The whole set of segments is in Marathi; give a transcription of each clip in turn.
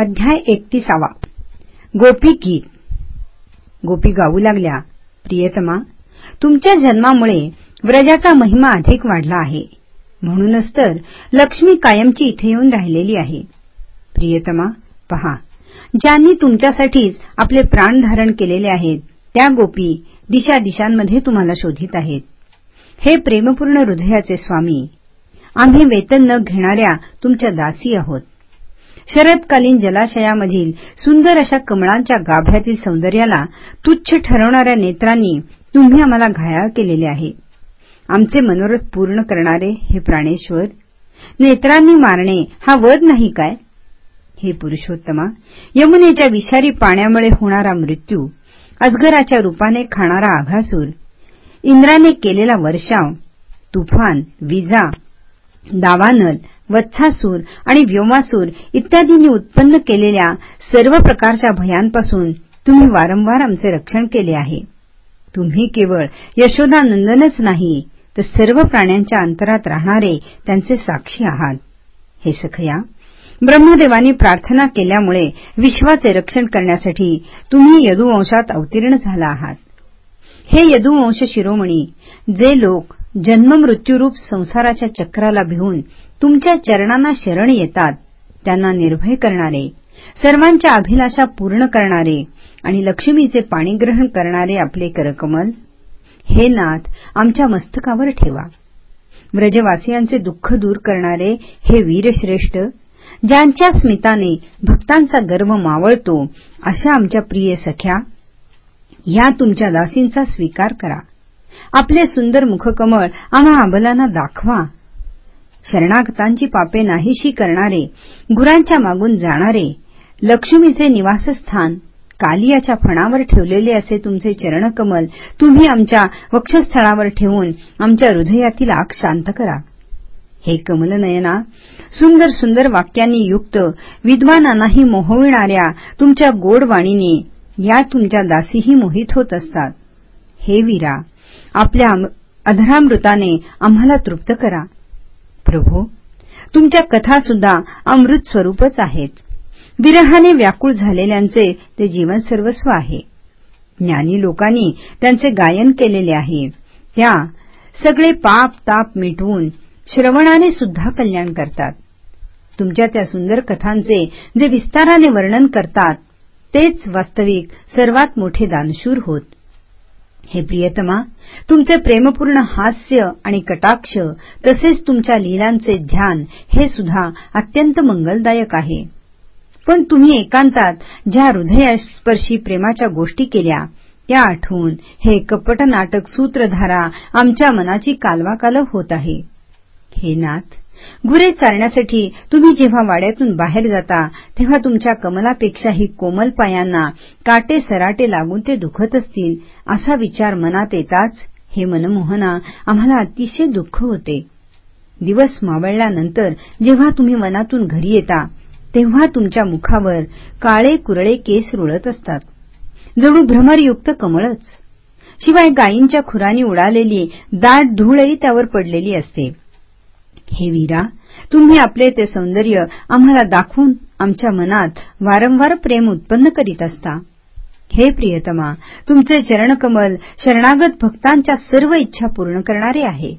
अध्याय एकतीसावा. गोपी गीत गोपी गाऊ लागल्या. प्रियतमा तुमच्या जन्मामुळे व्रजाचा महिमा अधिक वाढला आहे. म्हणूनच तर लक्ष्मी कायमची इथे येऊन राहिलेली आहे. प्रियतमा पहा. ज्यांनी तुमच्यासाठीच आपले प्राण धारण केलेले आहेत त्या गोपी दिशा दिशांमध्ये तुम्हाला शोधित आहेत. हे प्रेमपूर्ण हृदयाचे स्वामी आम्ही वेतन न घेणाऱ्या तुमच्या दासी आहोत. शरदकालीन जलाशयामधील सुंदर अशा कमळांच्या गाभ्यातील सौंदर्याला तुच्छ ठरवणाऱ्या नेत्रांनी तुम्ही आम्हाला घायाळ केलेले आहे. आमचे मनोरथ पूर्ण करणारे हे प्राणेश्वर नेत्रांनी मारणे हा वध नाही काय? हे पुरुषोत्तमा यमुनेच्या विषारी पाण्यामुळे होणारा मृत्यू अजगराच्या रूपाने खाणारा आघासूर इंद्राने केलेला वर्षाव तुफान विजा दावानल वत्सासूर आणि व्योमासूर इत्यादींनी उत्पन्न केलेल्या सर्व प्रकारच्या भयांपासून तुम्ही वारंवार आमचे रक्षण केले आहे. तुम्ही केवळ यशोदानंदनच नाही तर सर्व प्राण्यांच्या अंतरात राहणारे त्यांचे साक्षी आहात. हे सखया ब्रह्मदेवानी प्रार्थना केल्यामुळे विश्वाचे रक्षण करण्यासाठी तुम्ही यदुवंशात अवतीर्ण झाला आहात. हे यदुवंश शिरोमणी जे लोक जन्ममृत्यूरूप संसाराच्या चक्राला भिवून तुमच्या चरणांना शरण येतात. त्यांना निर्भय करणारे सर्वांच्या अभिलाषा पूर्ण करणारे आणि लक्ष्मीचे पाणीग्रहण करणारे आपले करकमल हे नाथ आमच्या मस्तकावर ठेवा. व्रजवासियांचे दुःख दूर करणारे हे वीरश्रेष्ठ ज्यांच्या स्मिताने भक्तांचा गर्व मावळतो अशा आमच्या प्रिय सख्या ह्या तुमच्या दासींचा स्वीकार करा. आपले सुंदर मुखकमळ आम्हा आबलांना दाखवा. शरणागतांची पापे नाहीशी करणारे गुरांच्या मागून जाणारे लक्ष्मीचे निवासस्थान कालियाच्या फणावर ठेवलेले असे तुमचे चरणकमल तुम्ही आमच्या वक्षस्थळावर ठेवून आमच्या हृदयातील आग शांत करा. हे कमलनयना सुंदर सुंदर वाक्यांनी युक्त विद्वानांनाही मोहविणाऱ्या तुमच्या गोडवाणीने या तुमच्या दासीही मोहित होत असतात. हे वीरा आपल्या अधरामृताने आम्हाला तृप्त करा. प्रभू तुमच्या कथा सुद्धा अमृत स्वरूपच आहेत. विरहाने व्याकुळ झालेल्यांचे ते जीवन सर्वस्व आहे. ज्ञानी लोकांनी त्यांचे गायन केलेले आहे. त्या सगळे पाप ताप मिटवून श्रवणाने सुद्धा कल्याण करतात. तुमच्या त्या सुंदर कथांचे जे विस्ताराने वर्णन करतात तेच वास्तविक सर्वात मोठे दानशूर होत. हे प्रियतमा तुमचे प्रेमपूर्ण हास्य आणि कटाक्ष तसेच तुमच्या लीलांचे ध्यान हे सुद्धा अत्यंत मंगलदायक आहे. पण तुम्ही एकांतात ज्या हृदयस्पर्शी प्रेमाच्या गोष्टी केल्या त्या आठवून हे कपट नाटक सूत्रधारा आमच्या मनाची कालवाकालव होत आहे. हे नाथ गुरे चालण्यासाठी तुम्ही जेव्हा वाड्यातून बाहेर जाता तेव्हा तुमच्या कमलापेक्षाही कोमल पायांना काटे सराटे लागून ते दुखत असतील असा विचार मनात येताच हे मनमोहना आम्हाला अतिशय दुःख होते. दिवस मावळल्यानंतर जेव्हा तुम्ही वनातून घरी येता तेव्हा तुमच्या मुखावर काळे कुरळे केस रुळत असतात. जणू भ्रमरयुक्त कमळच. शिवाय गायींच्या खुरांनी उडालेली दाट धूळही त्यावर पडलेली असते. हे वीरा तुम्ही आपले ते सौंदर्य आम्हाला दाखवून आमच्या मनात वारंवार प्रेम उत्पन्न करीत असता. हे प्रियतमा तुमचे चरणकमल शरणागत भक्तांच्या सर्व इच्छा पूर्ण करणारे आहे.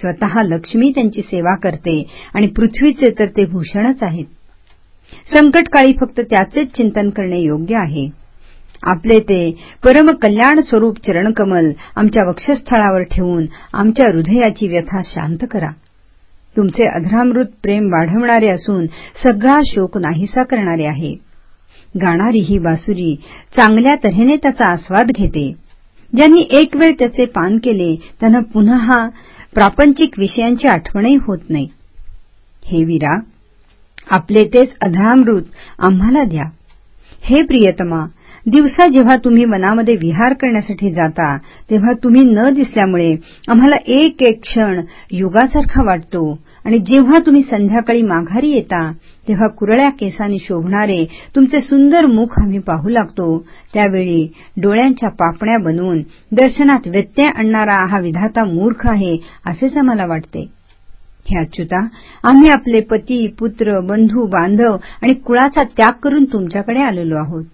स्वतः लक्ष्मी त्यांची सेवा करते आणि पृथ्वीचे तर ते भूषणच आहेत. संकटकाळी फक्त त्याचेच चिंतन करणे योग्य आहे. आपले ते परम कल्याण स्वरूप चरणकमल आमच्या वक्षस्थळावर ठेवून आमच्या हृदयाची व्यथा शांत करा. तुमचे अधरामृत प्रेम वाढवणारे असून सगळा शोक नाहीसा करणारे आहे. गाणारी ही बासुरी चांगल्या तऱ्हेने त्याचा आस्वाद घेते. ज्यांनी एक वेळ त्याचे पान केले त्यांना पुन्हा प्रापंचिक विषयांची आठवणही होत नाही. हे वीरा आपले तेच अधरामृत आम्हाला द्या. हे प्रियतमा दिवसा जेव्हा तुम्ही वनामध्ये विहार करण्यासाठी जाता तेव्हा तुम्ही न दिसल्यामुळे आम्हाला एक एक क्षण युगासारखा वाटतो. आणि जेव्हा तुम्ही संध्याकाळी माघारी येता तेव्हा कुरळ्या केसांनी शोभणारे तुमचे सुंदर मुख आम्ही पाहू लागतो. त्यावेळी डोळ्यांच्या पापण्या बनवून दर्शनात व्यत्यय आणणारा हा विधाता मूर्ख आहे असेच आम्हाला वाटते. हे अच्युता आम्ही आपले पती पुत्र बंधू बांधव आणि कुळाचा त्याग करून तुमच्याकडे आलेलो आहोत.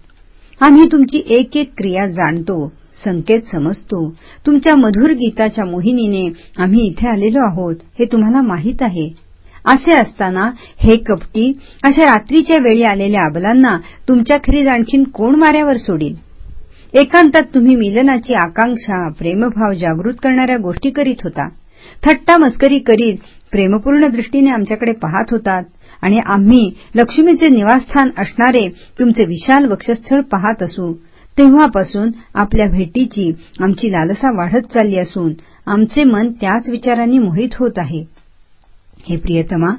आम्ही तुमची एक एक क्रिया जाणतो संकेत समजतो. तुमच्या मधुर गीताच्या मोहिनीने आम्ही इथे आलेलो आहोत हे तुम्हाला माहीत आहे. असे असताना हे कपटी अशा रात्रीच्या वेळी आलेल्या अबलांना तुमच्याखेरीज आणखीन कोण माऱ्यावर सोडील? एकांतात तुम्ही मिलनाची आकांक्षा प्रेमभाव जागृत करणाऱ्या गोष्टी करीत होता. थट्टा मस्करी करीत प्रेमपूर्ण दृष्टीने आमच्याकडे पाहत होतात. आणि आम्ही लक्ष्मीचे निवासस्थान असणारे तुमचे विशाल वक्षस्थळ पाहत असू. तेव्हापासून आपल्या भेटीची आमची लालसा वाढत चालली असून आमचे मन त्याच विचारांनी मोहित होत आहे. हे प्रियतमा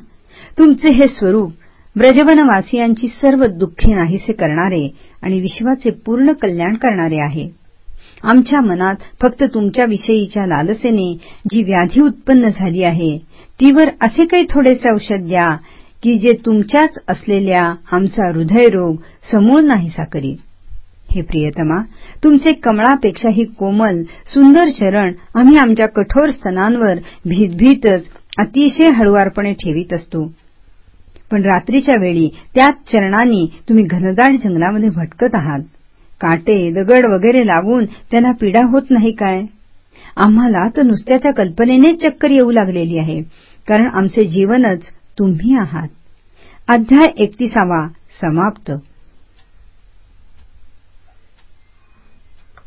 तुमचे हे स्वरूप ब्रजवनवासियांची सर्व दुःखे नाहीसे करणारे आणि विश्वाचे पूर्ण कल्याण करणारे आहे. आमच्या मनात फक्त तुमच्याविषयीच्या लालसेने जी व्याधी उत्पन्न झाली आहे तीवर असे काही थोडेसे औषध द्या की जे तुमच्याच असलेल्या आमचा हृदयरोग समूळ नाहीसा करील हे प्रियतमा तुमचे कमळापेक्षाही कोमल सुंदर चरण आम्ही आमच्या कठोर स्तनांवर भीतभीतच अतिशय हळुवारपणे ठेवीत असतो. पण रात्रीच्या वेळी त्याच चरणांनी तुम्ही घनदाट जंगलामध्ये भटकत आहात. काटे दगड वगैरे लागून त्यांना पीडा होत नाही काय? आम्हाला तर नुसत्या त्या कल्पनेनेच चक्कर येऊ लागलेली आहे. कारण आमचे जीवनच तुम्ही आहात. अध्याय एकतीसावा समाप्त.